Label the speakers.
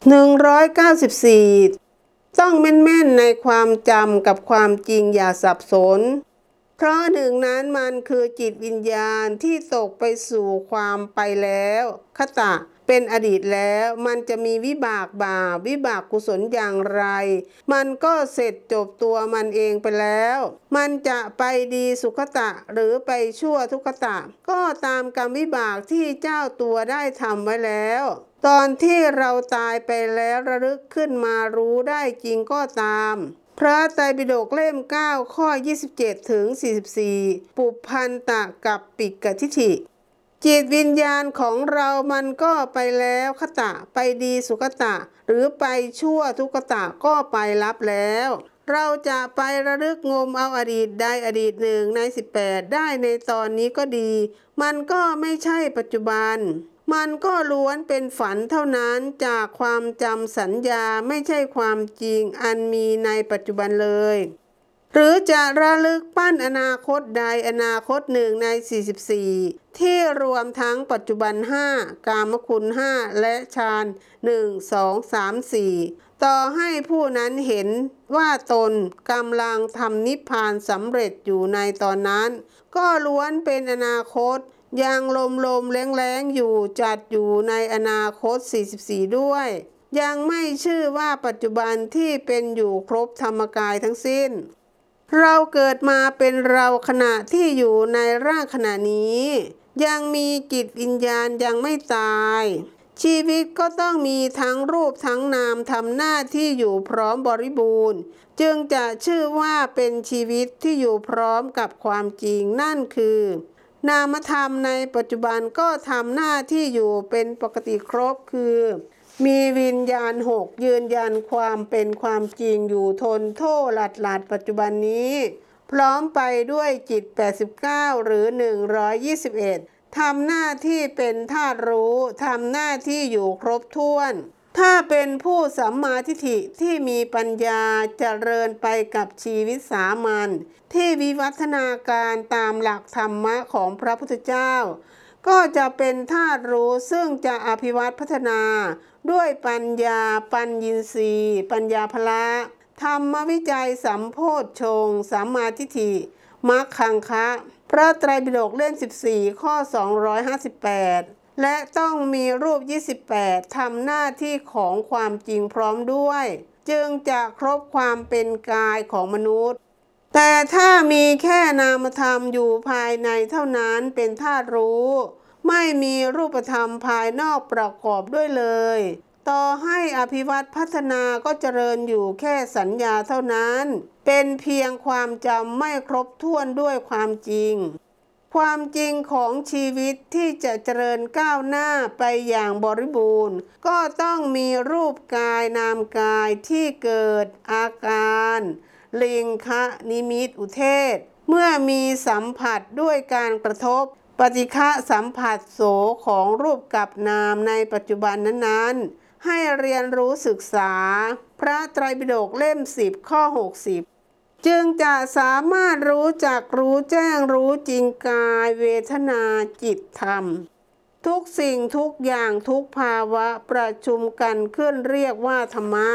Speaker 1: 194 ต้องแม่นๆในความจำกับความจริงอย่าสับสน เพราะหนึ่งนั้นมันคือจิตวิญญาณที่ตกไปสู่ความไปแล้ว คตะ เป็นอดีตแล้วมันจะมีวิบากบาปวิบากกุศลอย่างไร มันก็เสร็จจบตัวมันเองไปแล้ว มันจะไปดีสุขตะหรือไปชั่วทุกตะ ก็ตามกรรมวิบากที่เจ้าตัวได้ทำไว้แล้วตอนที่เราตายไปแล้วระลึกขึ้นมารู้ได้จริงก็ตาม พระไตรปิฎกเล่ม 9 ข้อ 27 ถึง 44 ปุพันตะกับปิกทิฐิ จิตวิญญาณของเรามันก็ไปแล้วคตะ ไปดีสุขตะ หรือไปชั่วทุกตะก็ไปรับแล้ว เราจะไประลึกงมเอาอดีตใดอดีตหนึ่งใน 18 ได้ในตอนนี้ก็ดี มันก็ไม่ใช่ปัจจุบัน มันก็ล้วนเป็นฝันเท่านั้นจากความจำสัญญาไม่ใช่ความจริงอันมีในปัจจุบันเลย หรือจะระลึกปั้นอนาคตใดอนาคตหนึ่งใน 44 ที่รวมทั้งปัจจุบัน 5 กามคุณ 5 และฌาน1 2 3 4 ต่อให้ผู้นั้นเห็นว่าตนกำลังทำนิพพานสำเร็จอยู่ในตอนนั้น ก็ล้วนเป็นอนาคตยังลมลมๆแรงแรงๆอยู่จัดอยู่ในอนาคต 44 ด้วย ยังไม่ชื่อว่าปัจจุบันที่เป็นอยู่ครบธรรมกายทั้งสิ้น เราเกิดมาเป็นเราขณะที่อยู่ในร่างขณะนี้ ยังมีจิตวิญญาณยังไม่ตาย ชีวิตก็ต้องมีทั้งรูปทั้งนามทำหน้าที่อยู่พร้อมบริบูรณ์ จึงจะชื่อว่าเป็นชีวิตที่อยู่พร้อมกับความจริงนั่นคือ นามธรรมในปัจจุบันก็ทำหน้าที่อยู่เป็นปกติครบคือ มีวิญญาณหกยืนยันความเป็นความจริงอยู่ทนโทษหลัดหลัดปัจจุบันนี้ พร้อมไปด้วยจิต 89 หรือ 121ทำหน้าที่เป็นธาตุรู้ทำหน้าที่อยู่ครบถ้วน ถ้าเป็นผู้สัมมาทิฏฐิที่มีปัญญาเจริญไปกับชีวิตสามัญที่วิวัฒนาการตามหลักธรรมะของพระพุทธเจ้า ก็จะเป็นธาตุรู้ซึ่งจะอภิวัตพัฒนา ด้วยปัญญาปัญญินทรีย์ปัญญาพละธรรมวิจัยสัมโพธชงสัมมาทิฏฐิมัคคังคะ พระไตรปิฎกเล่ม 14 ข้อ 258 และต้องมีรูป 28 ทำหน้าที่ของความจริงพร้อมด้วย จึงจะครบความเป็นกายของมนุษย์ แต่ถ้ามีแค่นามธรรมอยู่ภายในเท่านั้นเป็นธาตุรู้ ไม่มีรูปธรรมภายนอกประกอบด้วยเลย ต่อให้อภิวัตพัฒนาก็เจริญอยู่แค่สัญญาเท่านั้น เป็นเพียงความจำไม่ครบถ้วนด้วยความจริง ความจริงของชีวิตที่จะเจริญก้าวหน้าไปอย่างบริบูรณ์ ก็ต้องมีรูปกายนามกายที่เกิดอาการ ลิงคะนิมิตอุเทศ เมื่อมีสัมผัสด้วยการกระทบ ปฏิฆะสัมผัสโสของรูปกับนามในปัจจุบันนั้นๆ ให้เรียนรู้ศึกษา พระไตรปิฎกเล่ม 10 ข้อ 60 จึงจะสามารถรู้จักรู้แจ้งรู้จริงกายเวทนาจิตธรรมทุกสิ่งทุกอย่างทุกภาวะประชุมกันขึ้นเรียกว่าธรรมะ